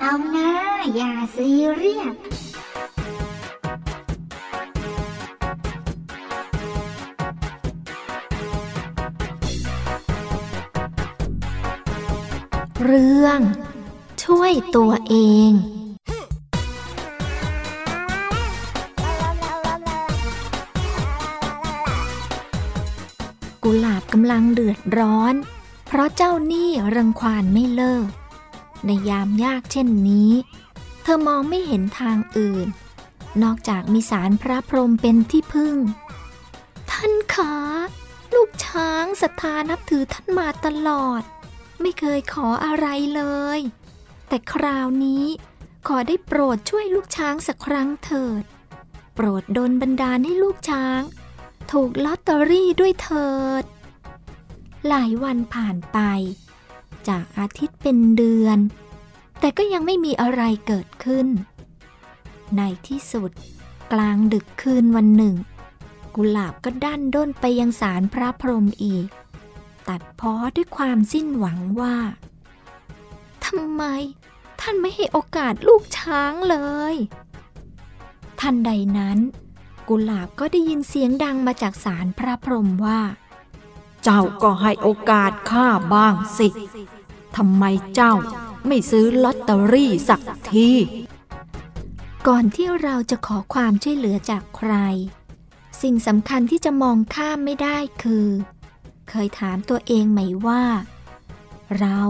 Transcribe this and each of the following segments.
เอานะ อย่าซีเรียสเรื่อง ช่วยตัวเอง กุหลาบกำลังเดือดร้อน เพราะเจ้าหนี้รังควานไม่เลิก ในยามยากเช่นนี้ เธอมองไม่เห็นทางอื่น นอกจากมีสารพระพรหมเป็นที่พึ่ง ท่านคะลูกช้างศรัทธานับถือท่านมาตลอด ไม่เคยขออะไรเลย แต่คราวนี้ขอได้โปรดช่วยลูกช้างสักครั้งเถิด โปรดดลบันดาลให้ลูกช้าง ถูกลอตเตอรี่ด้วยเถิด หลายวันผ่านไป จากอาทิตย์เป็นเดือน แต่ก็ยังไม่มีอะไรเกิดขึ้น ในที่สุด กลางดึกคืนวันหนึ่ง กุหลาบก็ดันด้นไปยังศาลพระพรหมอีก ตัดพ้อด้วยความสิ้นหวังว่าทำไม ท่านไม่ให้โอกาสลูกช้างเลย ทันใดนั้น กุหลาบก็ได้ยินเสียงดังมาจากศาลพระพรหมว่า เจ้าก็ให้โอกาสข้าบ้างสิ ทำไมเจ้าไม่ซื้อลอตเตอรี่สักที ก่อนที่เราจะขอความช่วยเหลือจากใคร สิ่งสำคัญที่จะมองข้ามไม่ได้คือ เคยถามตัวเองไหมว่า เรา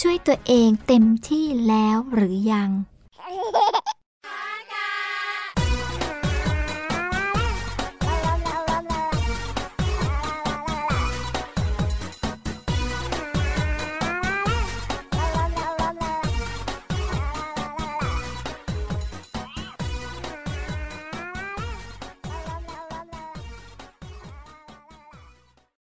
ช่วยตัวเองเต็มที่แล้วหรือยัง